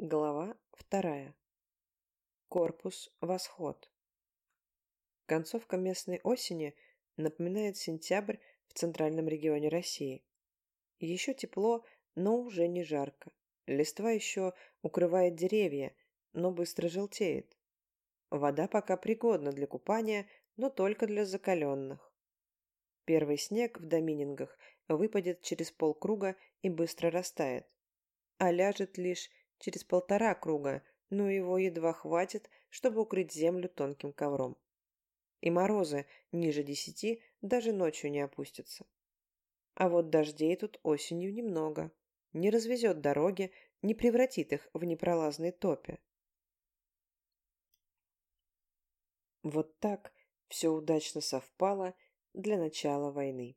Глава вторая. Корпус «Восход». Концовка местной осени напоминает сентябрь в центральном регионе России. Еще тепло, но уже не жарко. Листва еще укрывает деревья, но быстро желтеет. Вода пока пригодна для купания, но только для закаленных. Первый снег в доминингах выпадет через полкруга и быстро растает, а ляжет лишь через полтора круга, но его едва хватит, чтобы укрыть землю тонким ковром. И морозы ниже десяти даже ночью не опустятся. А вот дождей тут осенью немного. Не развезет дороги, не превратит их в непролазные топи. Вот так все удачно совпало для начала войны.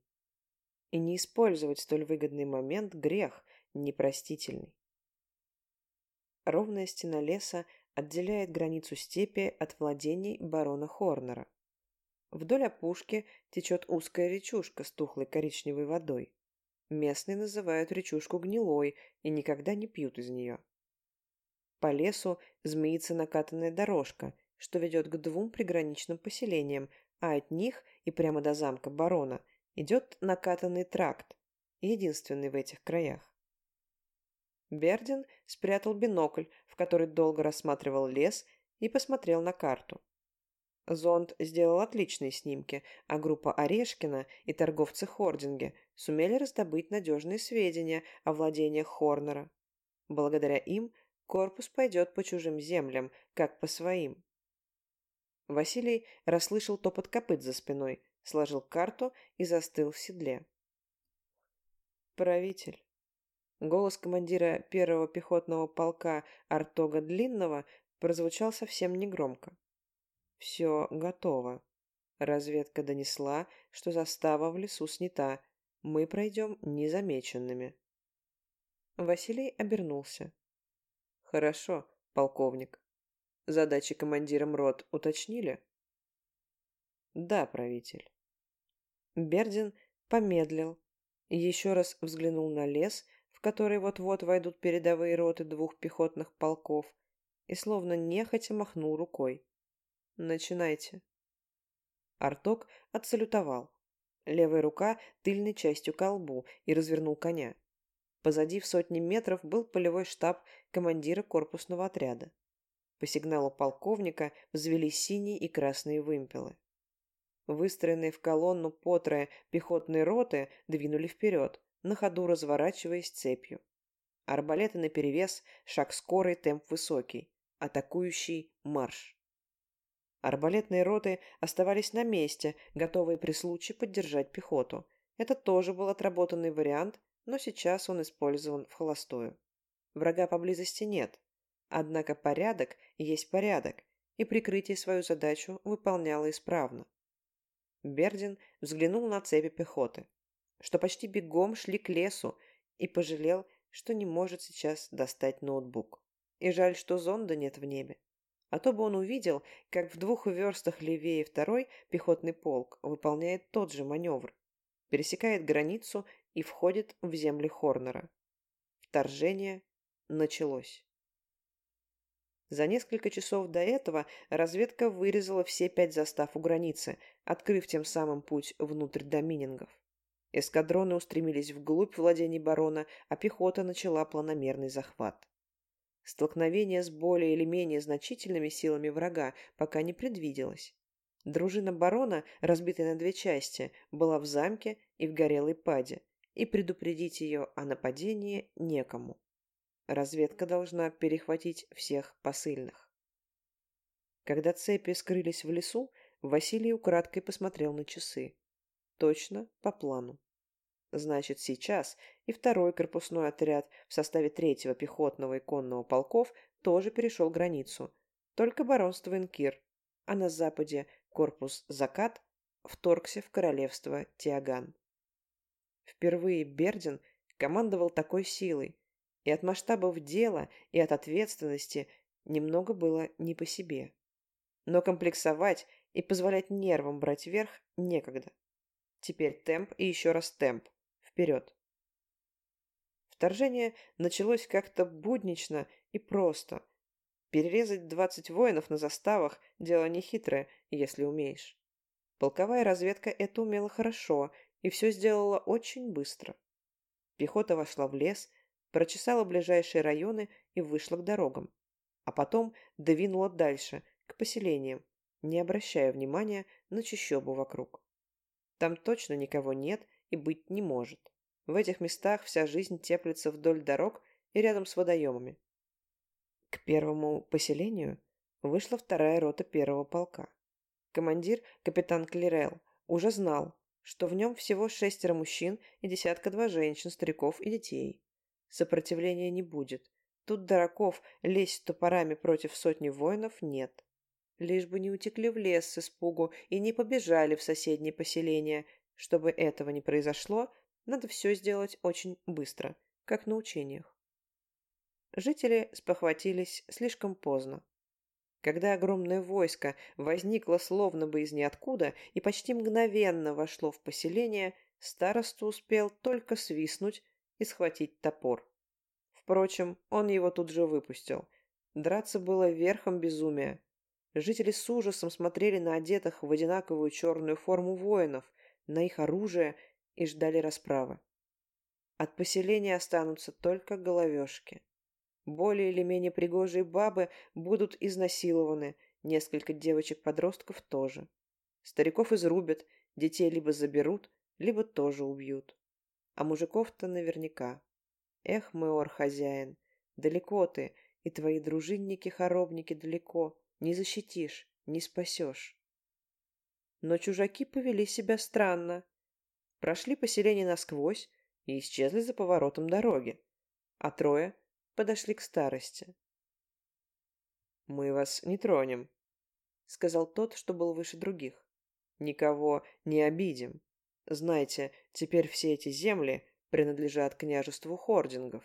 И не использовать столь выгодный момент – грех непростительный. Ровная стена леса отделяет границу степи от владений барона Хорнера. Вдоль опушки течет узкая речушка с тухлой коричневой водой. Местные называют речушку гнилой и никогда не пьют из нее. По лесу змеится накатанная дорожка, что ведет к двум приграничным поселениям, а от них и прямо до замка барона идет накатанный тракт, единственный в этих краях. Бердин спрятал бинокль, в который долго рассматривал лес, и посмотрел на карту. Зонд сделал отличные снимки, а группа Орешкина и торговцы Хординге сумели раздобыть надежные сведения о владениях Хорнера. Благодаря им корпус пойдет по чужим землям, как по своим. Василий расслышал топот копыт за спиной, сложил карту и застыл в седле. «Правитель, Голос командира первого пехотного полка Артога Длинного прозвучал совсем негромко. «Все готово. Разведка донесла, что застава в лесу снята. Мы пройдем незамеченными». Василий обернулся. «Хорошо, полковник. Задачи командирам рот уточнили?» «Да, правитель». Бердин помедлил, еще раз взглянул на лес в который вот-вот войдут передовые роты двух пехотных полков, и словно нехотя махнул рукой. «Начинайте». Арток отсалютовал. Левая рука тыльной частью к и развернул коня. Позади в сотни метров был полевой штаб командира корпусного отряда. По сигналу полковника взвелись синие и красные вымпелы. Выстроенные в колонну потрое пехотные роты двинули вперед, на ходу разворачиваясь цепью. Арбалеты наперевес, шаг скорый, темп высокий. Атакующий марш. Арбалетные роты оставались на месте, готовые при случае поддержать пехоту. Это тоже был отработанный вариант, но сейчас он использован в холостую. Врага поблизости нет. Однако порядок есть порядок, и прикрытие свою задачу выполняло исправно. Бердин взглянул на цепи пехоты что почти бегом шли к лесу, и пожалел, что не может сейчас достать ноутбук. И жаль, что зонда нет в небе. А то бы он увидел, как в двух верстах левее второй пехотный полк выполняет тот же маневр. Пересекает границу и входит в земли Хорнера. Вторжение началось. За несколько часов до этого разведка вырезала все пять застав у границы, открыв тем самым путь внутрь доминингов. Эскадроны устремились вглубь владений барона, а пехота начала планомерный захват. Столкновение с более или менее значительными силами врага пока не предвиделось. Дружина барона, разбитая на две части, была в замке и в горелой паде, и предупредить ее о нападении некому. Разведка должна перехватить всех посыльных. Когда цепи скрылись в лесу, Василий украдкой посмотрел на часы. Точно по плану. Значит, сейчас и второй корпусной отряд в составе третьего пехотного и конного полков тоже перешел границу. Только баронство Инкир, а на западе корпус Закат вторгся в королевство Тиаган. Впервые Бердин командовал такой силой, и от масштабов дела, и от ответственности немного было не по себе. Но комплексовать и позволять нервам брать верх некогда. Теперь темп и еще раз темп. Вперед. Вторжение началось как-то буднично и просто. Перерезать двадцать воинов на заставах – дело нехитрое, если умеешь. Полковая разведка это умела хорошо и все сделала очень быстро. Пехота вошла в лес, прочесала ближайшие районы и вышла к дорогам. А потом двинула дальше, к поселениям, не обращая внимания на чащобу вокруг. Там точно никого нет и быть не может. В этих местах вся жизнь теплится вдоль дорог и рядом с водоемами. К первому поселению вышла вторая рота первого полка. Командир, капитан Клирел, уже знал, что в нем всего шестеро мужчин и десятка-два женщин, стариков и детей. Сопротивления не будет. Тут дураков лезть топорами против сотни воинов нет. Лишь бы не утекли в лес с испугу и не побежали в соседние поселения. Чтобы этого не произошло, надо все сделать очень быстро, как на учениях. Жители спохватились слишком поздно. Когда огромное войско возникло словно бы из ниоткуда и почти мгновенно вошло в поселение, староста успел только свистнуть и схватить топор. Впрочем, он его тут же выпустил. Драться было верхом безумия. Жители с ужасом смотрели на одетых в одинаковую черную форму воинов, на их оружие и ждали расправы. От поселения останутся только головешки. Более или менее пригожие бабы будут изнасилованы, несколько девочек-подростков тоже. Стариков изрубят, детей либо заберут, либо тоже убьют. А мужиков-то наверняка. Эх, Меор, хозяин, далеко ты, и твои дружинники-хоробники далеко. Не защитишь, не спасешь. Но чужаки повели себя странно. Прошли поселение насквозь и исчезли за поворотом дороги. А трое подошли к старости. «Мы вас не тронем», — сказал тот, что был выше других. «Никого не обидим. Знайте, теперь все эти земли принадлежат княжеству хордингов».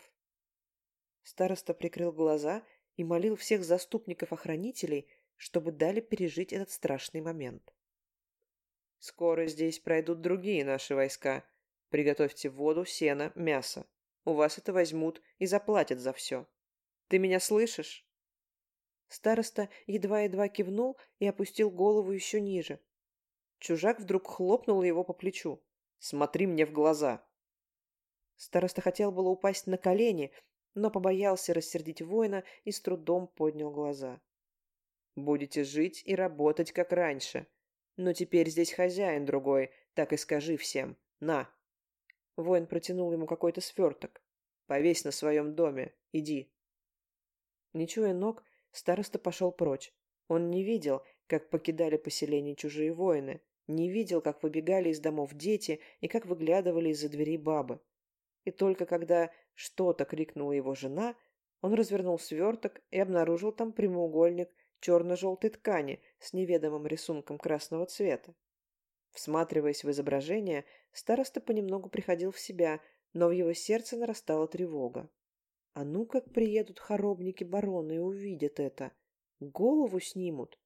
Староста прикрыл глаза и молил всех заступников-охранителей, чтобы дали пережить этот страшный момент. «Скоро здесь пройдут другие наши войска. Приготовьте воду, сено, мясо. У вас это возьмут и заплатят за все. Ты меня слышишь?» Староста едва-едва кивнул и опустил голову еще ниже. Чужак вдруг хлопнул его по плечу. «Смотри мне в глаза!» Староста хотел было упасть на колени, но побоялся рассердить воина и с трудом поднял глаза. «Будете жить и работать, как раньше. Но теперь здесь хозяин другой, так и скажи всем. На!» Воин протянул ему какой-то сверток. «Повесь на своем доме. Иди». Не чуя ног, староста пошел прочь. Он не видел, как покидали поселение чужие воины, не видел, как выбегали из домов дети и как выглядывали из-за дверей бабы. И только когда что-то крикнула его жена, он развернул сверток и обнаружил там прямоугольник черно-желтой ткани с неведомым рисунком красного цвета. Всматриваясь в изображение, староста понемногу приходил в себя, но в его сердце нарастала тревога. А ну как приедут хоробники барона и увидят это. Голову снимут.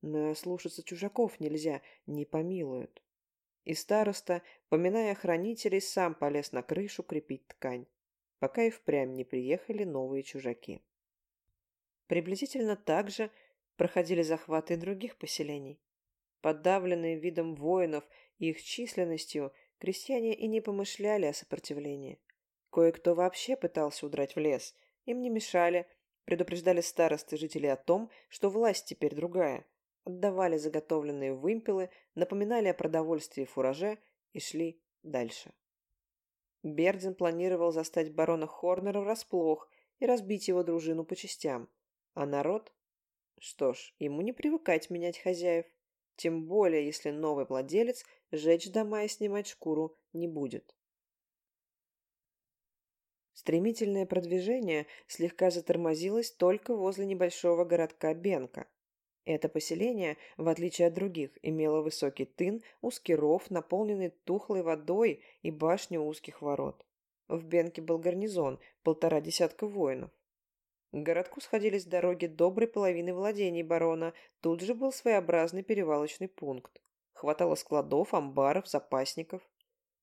Но слушаться чужаков нельзя, не помилуют. И староста, поминая охранителей, сам полез на крышу крепить ткань, пока и впрямь не приехали новые чужаки. Приблизительно так же проходили захваты других поселений. Подавленные видом воинов и их численностью, крестьяне и не помышляли о сопротивлении. Кое-кто вообще пытался удрать в лес. Им не мешали, предупреждали старосты жителей о том, что власть теперь другая. Отдавали заготовленные вымпелы, напоминали о продовольствии и фураже и шли дальше. Бердин планировал застать барона Хорнера врасплох и разбить его дружину по частям. А народ? Что ж, ему не привыкать менять хозяев. Тем более, если новый владелец жечь дома и снимать шкуру не будет. Стремительное продвижение слегка затормозилось только возле небольшого городка Бенка. Это поселение, в отличие от других, имело высокий тын, узкий ров, наполненный тухлой водой и башню узких ворот. В Бенке был гарнизон, полтора десятка воинов. К городку сходились дороги доброй половины владений барона. Тут же был своеобразный перевалочный пункт. Хватало складов, амбаров, запасников.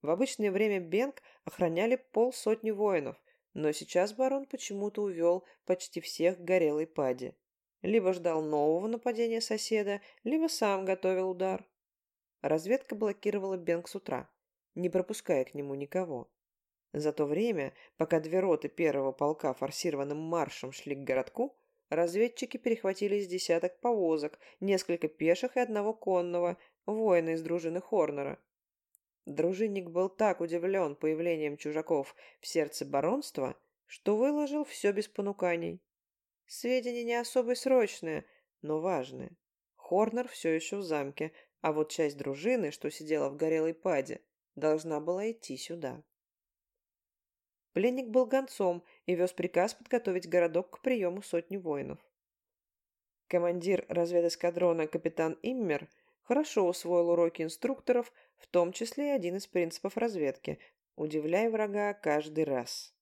В обычное время Бенг охраняли полсотни воинов, Но сейчас барон почему-то увел почти всех к горелой паде. Либо ждал нового нападения соседа, либо сам готовил удар. Разведка блокировала Бенг с утра, не пропуская к нему никого. За то время, пока две роты первого полка форсированным маршем шли к городку, разведчики перехватили из десяток повозок, несколько пеших и одного конного, воина из дружины Хорнера. Дружинник был так удивлен появлением чужаков в сердце баронства, что выложил все без понуканий. Сведения не особо срочные, но важные. Хорнер все еще в замке, а вот часть дружины, что сидела в горелой паде, должна была идти сюда. Пленник был гонцом и вез приказ подготовить городок к приему сотни воинов. Командир разведэскадрона капитан Иммер хорошо усвоил уроки инструкторов, в том числе и один из принципов разведки – удивляй врага каждый раз.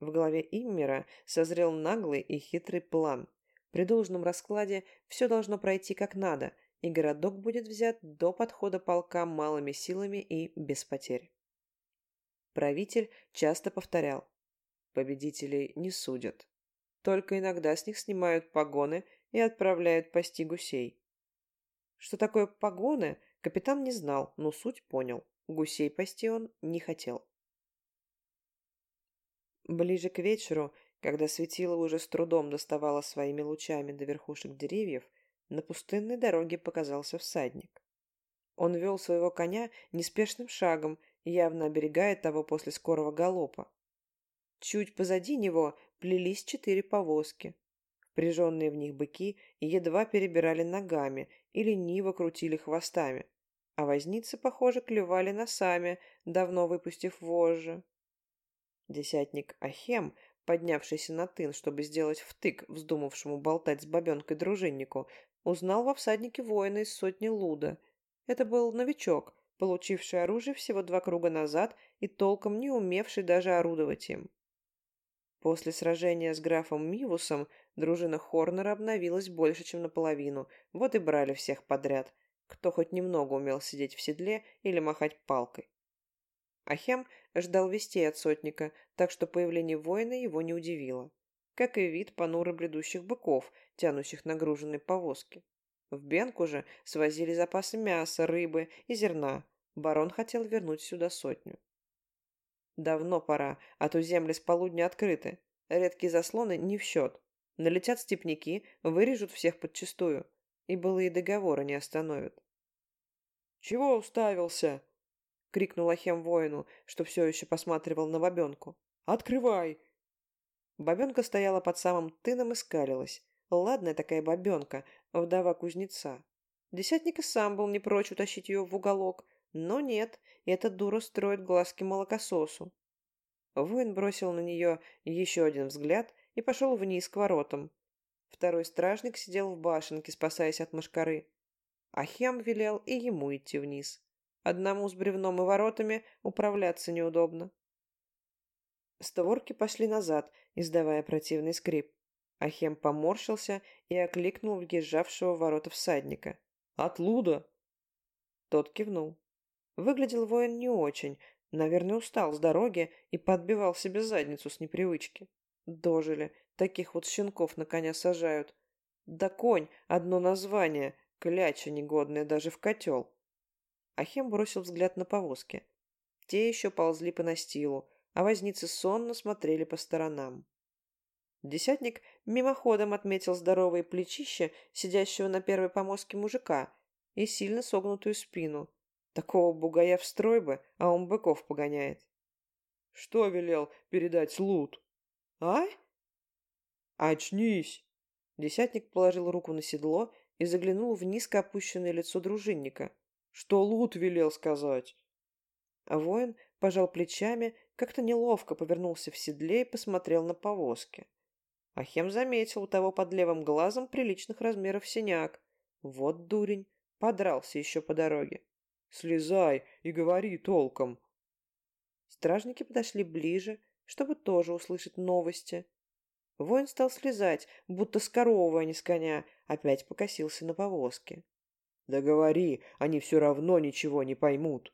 В голове Иммера созрел наглый и хитрый план. При должном раскладе все должно пройти как надо, и городок будет взят до подхода полка малыми силами и без потерь. Правитель часто повторял «Победителей не судят». Только иногда с них снимают погоны и отправляют пасти гусей. Что такое погоны, капитан не знал, но суть понял. Гусей пасти он не хотел. Ближе к вечеру, когда светило уже с трудом доставало своими лучами до верхушек деревьев, на пустынной дороге показался всадник. Он вел своего коня неспешным шагом явно оберегая того после скорого галопа. Чуть позади него плелись четыре повозки. Впряженные в них быки едва перебирали ногами и лениво крутили хвостами, а возницы, похоже, клевали носами, давно выпустив вожжи. Десятник Ахем, поднявшийся на тын, чтобы сделать втык вздумавшему болтать с бабенкой дружиннику, узнал во всаднике воина из сотни Луда. Это был новичок, получивший оружие всего два круга назад и толком не умевший даже орудовать им. После сражения с графом Мивусом дружина Хорнера обновилась больше, чем наполовину, вот и брали всех подряд, кто хоть немного умел сидеть в седле или махать палкой. Ахем ждал вестей от сотника, так что появление воина его не удивило, как и вид понуро бредущих быков, тянущих нагруженные повозки. В Бенку же свозили запасы мяса, рыбы и зерна. Барон хотел вернуть сюда сотню. Давно пора, а то земли с полудня открыты. Редкие заслоны не в счет. Налетят степняки, вырежут всех подчистую. И былые договоры не остановят. «Чего уставился?» — крикнул Ахем воину, что все еще посматривал на бабенку. «Открывай!» Бабенка стояла под самым тыном и скалилась. Ладная такая бабенка, вдова кузнеца. Десятник и сам был не прочь утащить ее в уголок, но нет, эта дура строит глазки молокососу. Воин бросил на нее еще один взгляд и пошел вниз к воротам. Второй стражник сидел в башенке, спасаясь от мошкары. Ахем велел и ему идти вниз. Одному с бревном и воротами управляться неудобно. Створки пошли назад, издавая противный скрип. Ахем поморщился и окликнул въезжавшего в ворота всадника. «Отлуда!» Тот кивнул. Выглядел воин не очень, наверное, устал с дороги и подбивал себе задницу с непривычки. Дожили, таких вот щенков на коня сажают. Да конь, одно название, кляча негодная даже в котел. Ахем бросил взгляд на повозки. Те еще ползли по настилу, а возницы сонно смотрели по сторонам. Десятник мимоходом отметил здоровые плечища сидящего на первой помостке мужика и сильно согнутую спину. Такого бугая в строй бы, а он быков погоняет. Что велел передать лут? А? Очнись! Десятник положил руку на седло и заглянул в низко опущенное лицо дружинника. Что лут велел сказать? А воин пожал плечами, как-то неловко повернулся в седле и посмотрел на повозки. Ахем заметил у того под левым глазом приличных размеров синяк. Вот дурень, подрался еще по дороге. «Слезай и говори толком!» Стражники подошли ближе, чтобы тоже услышать новости. Воин стал слезать, будто с коровы, а не с коня, опять покосился на повозке. «Да говори, они все равно ничего не поймут!»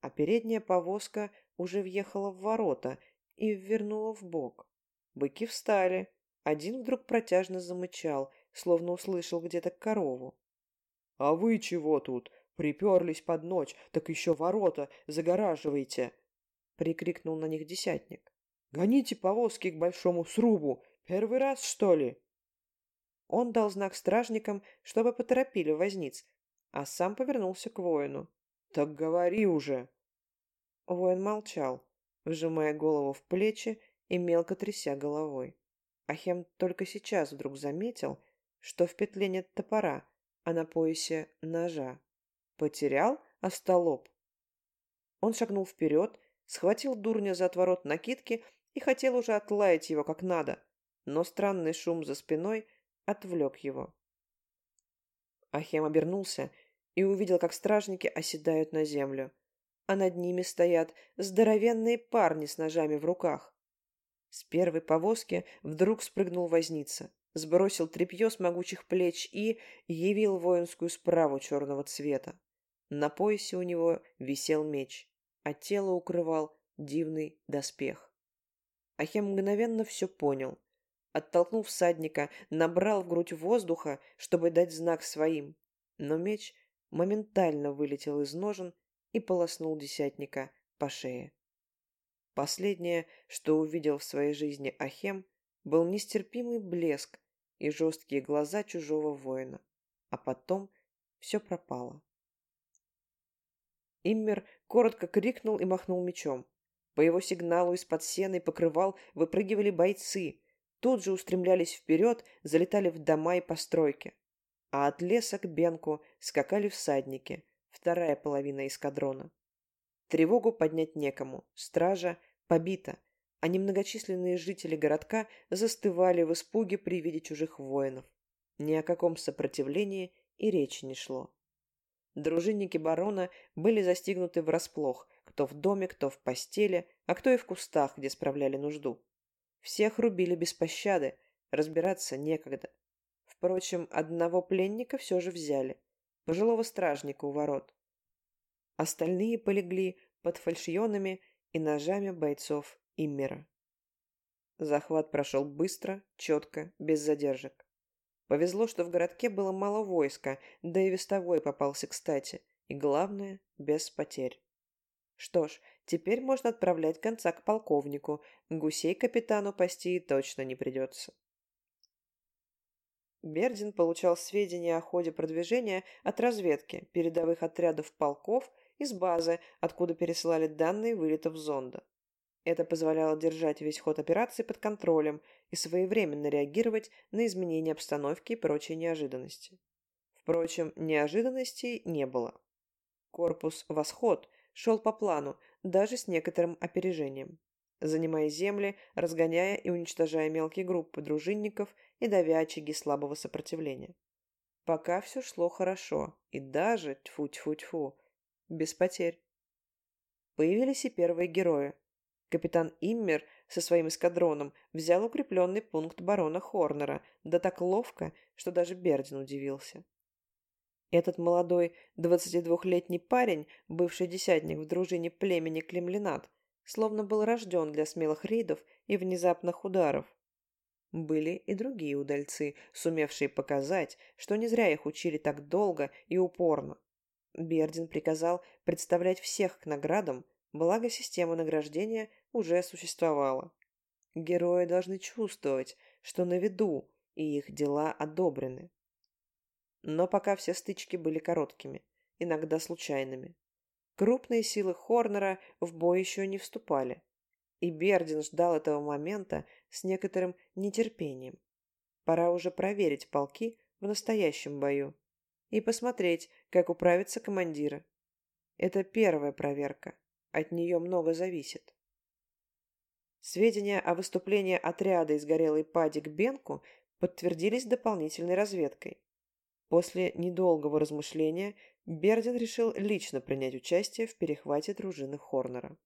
А передняя повозка уже въехала в ворота и ввернула в бок. Быки встали. Один вдруг протяжно замычал, словно услышал где-то корову. «А вы чего тут? Приперлись под ночь, так еще ворота загораживаете!» — прикрикнул на них десятник. «Гоните повозки к большому срубу! Первый раз, что ли?» Он дал знак стражникам, чтобы поторопили возниц, а сам повернулся к воину. «Так говори уже!» Воин молчал, вжимая голову в плечи и мелко тряся головой. Ахем только сейчас вдруг заметил, что в петле нет топора, а на поясе ножа. Потерял остолоп. Он шагнул вперед, схватил дурня за отворот накидки и хотел уже отлаять его как надо, но странный шум за спиной отвлек его. Ахем обернулся и увидел, как стражники оседают на землю, а над ними стоят здоровенные парни с ножами в руках. С первой повозки вдруг спрыгнул возница, сбросил тряпье с могучих плеч и явил воинскую справу черного цвета. На поясе у него висел меч, а тело укрывал дивный доспех. Ахем мгновенно все понял. Оттолкнул всадника, набрал в грудь воздуха, чтобы дать знак своим. Но меч моментально вылетел из ножен и полоснул десятника по шее. Последнее, что увидел в своей жизни Ахем, был нестерпимый блеск и жесткие глаза чужого воина. А потом все пропало. Иммер коротко крикнул и махнул мечом. По его сигналу из-под сена и покрывал выпрыгивали бойцы. Тут же устремлялись вперед, залетали в дома и постройки. А от леса к Бенку скакали всадники, вторая половина эскадрона. Тревогу поднять некому, стража побита, а немногочисленные жители городка застывали в испуге при виде чужих воинов. Ни о каком сопротивлении и речи не шло. Дружинники барона были застигнуты врасплох, кто в доме, кто в постели, а кто и в кустах, где справляли нужду. Всех рубили без пощады, разбираться некогда. Впрочем, одного пленника все же взяли, пожилого стражника у ворот. Остальные полегли под фальшионами и ножами бойцов Иммера. Захват прошел быстро, четко, без задержек. Повезло, что в городке было мало войска, да и вестовой попался кстати, и главное, без потерь. Что ж, теперь можно отправлять конца к полковнику, гусей капитану пасти точно не придется. Бердин получал сведения о ходе продвижения от разведки, передовых отрядов полков из базы, откуда пересылали данные вылетов зонда. Это позволяло держать весь ход операции под контролем и своевременно реагировать на изменения обстановки и прочие неожиданности. Впрочем, неожиданностей не было. Корпус «Восход» шел по плану, даже с некоторым опережением, занимая земли, разгоняя и уничтожая мелкие группы дружинников и давя очаги слабого сопротивления. Пока все шло хорошо, и даже, тьфу-тьфу-тьфу, без потерь. Появились и первые герои. Капитан Иммер со своим эскадроном взял укрепленный пункт барона Хорнера, да так ловко, что даже Бердин удивился. Этот молодой 22-летний парень, бывший десятник в дружине племени Клемлинат, словно был рожден для смелых рейдов и внезапных ударов. Были и другие удальцы, сумевшие показать, что не зря их учили так долго и упорно. Бердин приказал представлять всех к наградам, благо система награждения уже существовала. Герои должны чувствовать, что на виду, и их дела одобрены. Но пока все стычки были короткими, иногда случайными. Крупные силы Хорнера в бой еще не вступали, и Бердин ждал этого момента с некоторым нетерпением. Пора уже проверить полки в настоящем бою и посмотреть, как управятся командиры. Это первая проверка, от нее много зависит. Сведения о выступлении отряда из горелой пади к Бенку подтвердились дополнительной разведкой. После недолгого размышления Бердин решил лично принять участие в перехвате дружины Хорнера.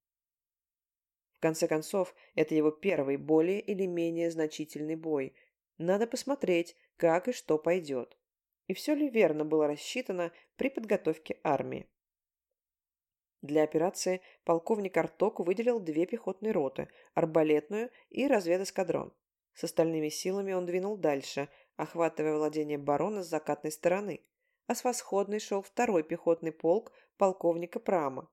В конце концов, это его первый более или менее значительный бой. Надо посмотреть, как и что пойдет. И все ли верно было рассчитано при подготовке армии. Для операции полковник Арток выделил две пехотные роты, арбалетную и разведэскадрон. С остальными силами он двинул дальше, охватывая владение барона с закатной стороны, а с восходной шел второй пехотный полк полковника Прама.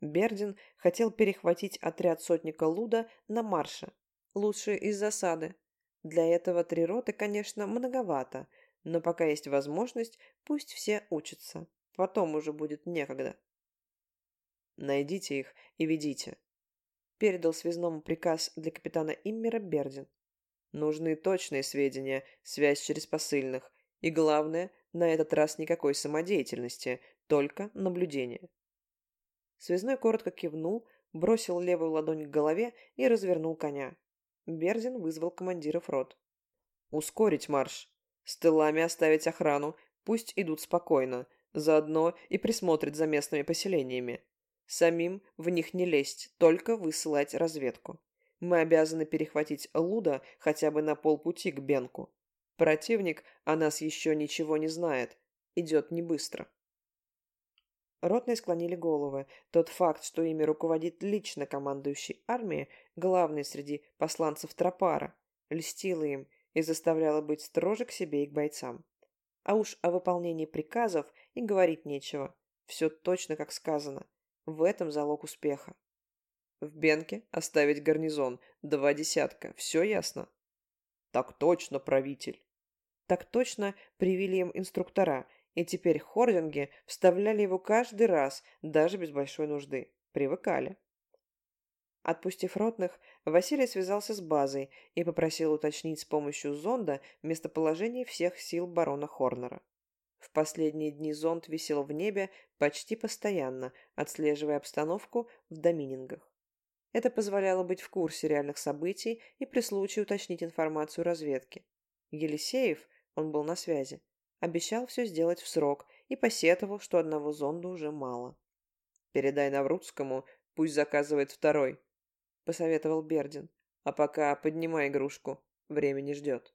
Бердин хотел перехватить отряд сотника Луда на марше, лучше из засады. Для этого три роты, конечно, многовато, но пока есть возможность, пусть все учатся. Потом уже будет некогда. Найдите их и ведите. Передал связному приказ для капитана Иммера Бердин. Нужны точные сведения, связь через посыльных. И главное, на этот раз никакой самодеятельности, только наблюдение. Связной коротко кивнул, бросил левую ладонь к голове и развернул коня. Бердин вызвал командиров рот. «Ускорить марш! С тылами оставить охрану, пусть идут спокойно, заодно и присмотрят за местными поселениями. Самим в них не лезть, только высылать разведку. Мы обязаны перехватить Луда хотя бы на полпути к Бенку. Противник о нас еще ничего не знает. Идет не быстро. Ротные склонили головы. Тот факт, что ими руководит лично командующий армией, главный среди посланцев Тропара, льстило им и заставляло быть строже к себе и к бойцам. А уж о выполнении приказов и говорить нечего. Все точно как сказано. В этом залог успеха. В Бенке оставить гарнизон. Два десятка. Все ясно? Так точно, правитель. Так точно привели им инструктора, и теперь хординги вставляли его каждый раз, даже без большой нужды. Привыкали. Отпустив ротных, Василий связался с базой и попросил уточнить с помощью зонда местоположение всех сил барона Хорнера. В последние дни зонд висел в небе почти постоянно, отслеживая обстановку в доминингах. Это позволяло быть в курсе реальных событий и при случае уточнить информацию разведки. Елисеев, он был на связи, обещал все сделать в срок и посетовал, что одного зонда уже мало. «Передай Наврудскому, пусть заказывает второй», — посоветовал Бердин. «А пока поднимай игрушку, время не ждет».